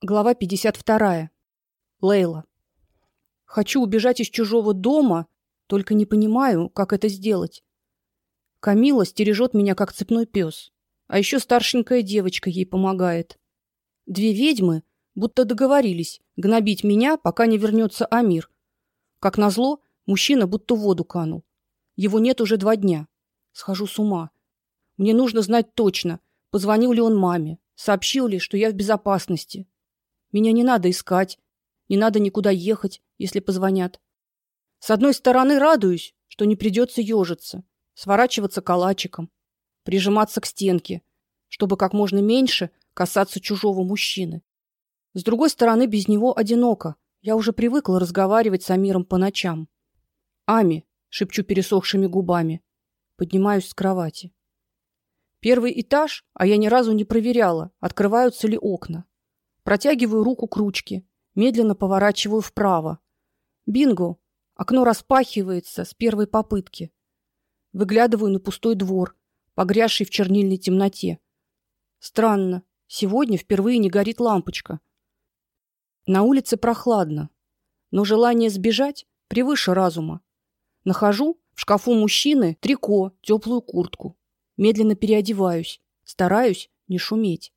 Глава 52. Лейла. Хочу убежать из чужого дома, только не понимаю, как это сделать. Камила стережет меня как цепной пес, а еще старшенькая девочка ей помогает. Две ведьмы будто договорились гнобить меня, пока не вернется Амир. Как назло, мужчина будто в воду канул. Его нет уже два дня. Схожу с ума. Мне нужно знать точно, позвонил ли он маме, сообщил ли, что я в безопасности. Меня не надо искать, не надо никуда ехать, если позвонят. С одной стороны, радуюсь, что не придется ежиться, сворачиваться калачиком, прижиматься к стенке, чтобы как можно меньше касаться чужого мужчины. С другой стороны, без него одиноко. Я уже привыкла разговаривать с Амиром по ночам. Ами, шепчу пересохшими губами. Поднимаюсь с кровати. Первый этаж, а я ни разу не проверяла, открываются ли окна. Протягиваю руку к ручке, медленно поворачиваю вправо. Бинго. Окно распахивается с первой попытки. Выглядываю на пустой двор, погрязший в чернильной темноте. Странно, сегодня впервые не горит лампочка. На улице прохладно, но желание сбежать превыше разума. Нахожу в шкафу мужчины трико, теплую куртку. Медленно переодеваюсь, стараюсь не шуметь.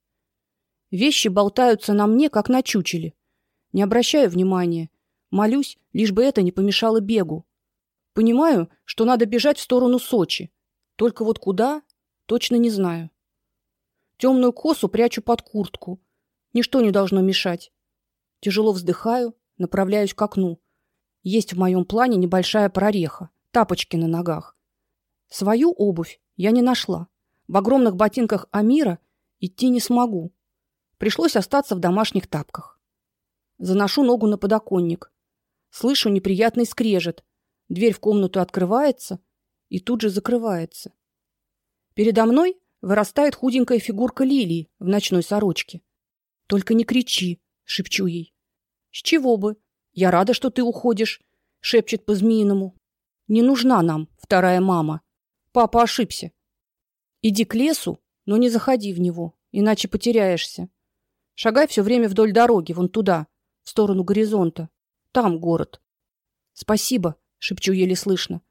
Вещи болтаются на мне, как на чучеле. Не обращаю внимания, молюсь, лишь бы это не помешало бегу. Понимаю, что надо бежать в сторону Сочи. Только вот куда, точно не знаю. Темную косу прячу под куртку. Ничто не должно мешать. Тяжело вздыхаю, направляюсь к окну. Есть в моем плане небольшая прореха, тапочки на ногах. Свою обувь я не нашла. В огромных ботинках Амира идти не смогу. Пришлось остаться в домашних тапках. Заношу ногу на подоконник. Слышу неприятный скрежет. Дверь в комнату открывается и тут же закрывается. Передо мной вырастает худенькая фигурка Лилии в ночной сорочке. Только не кричи, шепчу ей. С чего бы? Я рада, что ты уходишь, шепчет по-змеиному. Не нужна нам вторая мама. Папа ошибся. Иди к лесу, но не заходи в него, иначе потеряешься. Шагай все время вдоль дороги, вон туда, в сторону горизонта. Там город. Спасибо, шепчу еле слышно.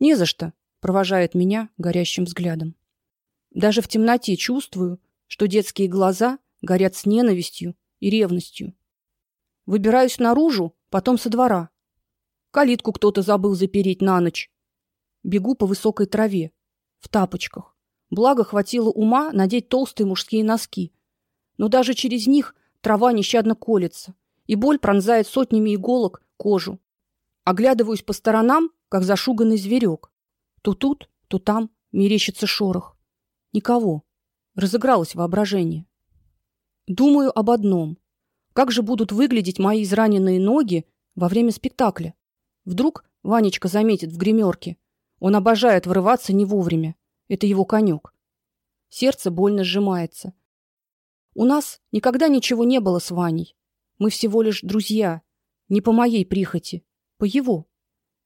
Не за что, провожает меня горящим взглядом. Даже в темноте чувствую, что детские глаза горят с ненавистью и ревностью. Выбираюсь наружу, потом со двора. Калитку кто-то забыл запереть на ночь. Бегу по высокой траве, в тапочках. Благо хватило ума надеть толстые мужские носки, но даже через них трава нещадно колется, и боль пронзает сотнями иголок кожу. Оглядываюсь по сторонам, как зашуганный зверек. То тут, то там мерещится шорох. Никого. Разыгралось воображение. Думаю об одном. Как же будут выглядеть мои израненные ноги во время спектакля? Вдруг Ванечка заметит в гримерке. Он обожает врываться не вовремя. Это его конек. Сердце больно сжимается. У нас никогда ничего не было с Ваней. Мы всего лишь друзья, не по моей прихоти, по его.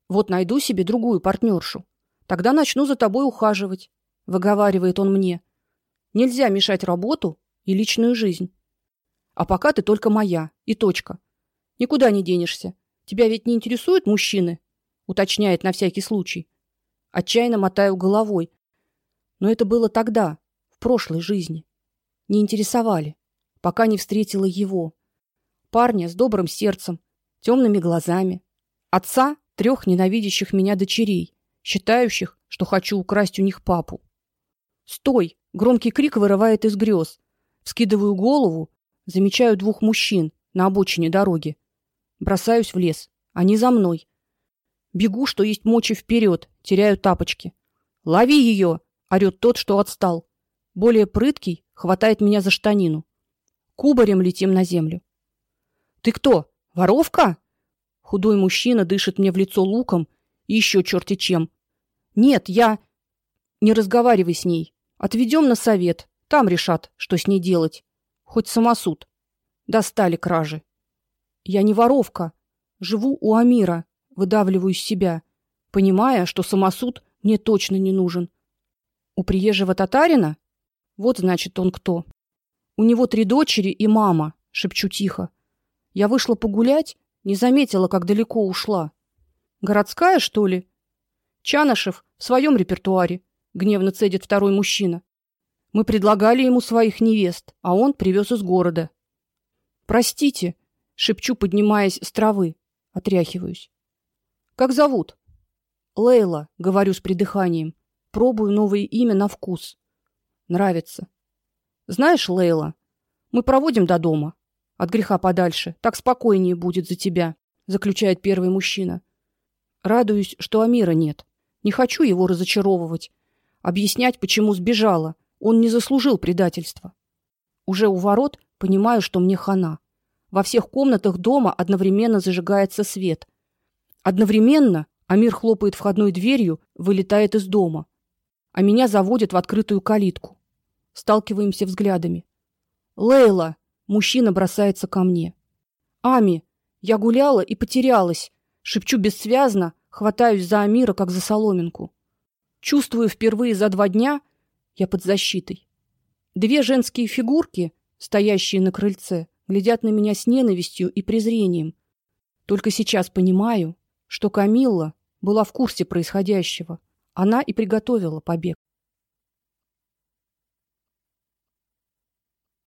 Вот найду себе другую партнершу, тогда начну за тобой ухаживать, выговаривает он мне. Нельзя мешать работу и личную жизнь. А пока ты только моя, и точка. Никуда не денешься. Тебя ведь не интересуют мужчины, уточняет на всякий случай. Отчаянно мотаю головой. Но это было тогда, в прошлой жизни не интересовали, пока не встретила его. Парня с добрым сердцем, темными глазами, отца трех ненавидящих меня дочерей, считающих, что хочу украсть у них папу. "Стой!" громкий крик вырывает из грез. Вскидываю голову, замечаю двух мужчин на обочине дороги. Бросаюсь в лес. Они за мной. Бегу, что есть мочи вперед, теряю тапочки. "Лови ее!» — орёт тот, что отстал. Более прыткий хватает меня за штанину. Кубарем летим на землю. Ты кто? Воровка? Худой мужчина дышит мне в лицо луком и еще черти чем. Нет, я не разговаривай с ней. Отведем на совет. Там решат, что с ней делать. Хоть самосуд. Достали кражи. Я не воровка. Живу у Амира, выдавливаю из себя, понимая, что самосуд мне точно не нужен. У приезжего татарина вот значит он кто. У него три дочери и мама, шепчу тихо. Я вышла погулять, не заметила, как далеко ушла. Городская, что ли? Чанышев в своем репертуаре, гневно цедит второй мужчина. Мы предлагали ему своих невест, а он привез из города. Простите, шепчу, поднимаясь с травы, отряхиваюсь. Как зовут? Лейла, говорю с придыханием. Пробую новое имя на вкус. Нравится. Знаешь, Лейла, мы проводим до дома. От греха подальше. Так спокойнее будет за тебя, заключает первый мужчина. Радуюсь, что Амира нет. Не хочу его разочаровывать, объяснять, почему сбежала. Он не заслужил предательства. Уже у ворот понимаю, что мне хана. Во всех комнатах дома одновременно зажигается свет. Одновременно Амир хлопает входной дверью, вылетает из дома, а меня заводят в открытую калитку. Сталкиваемся взглядами. Лейла, Мужчина бросается ко мне. Ами, я гуляла и потерялась, шепчу бессвязно, хватаюсь за Амира как за соломинку. Чувствую впервые за два дня я под защитой. Две женские фигурки, стоящие на крыльце, глядят на меня с ненавистью и презрением. Только сейчас понимаю, что Камилла была в курсе происходящего. Она и приготовила побег.